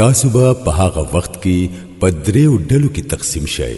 تاسو به په هغه وخت کې په دریو ډلو کې تقسیم شئ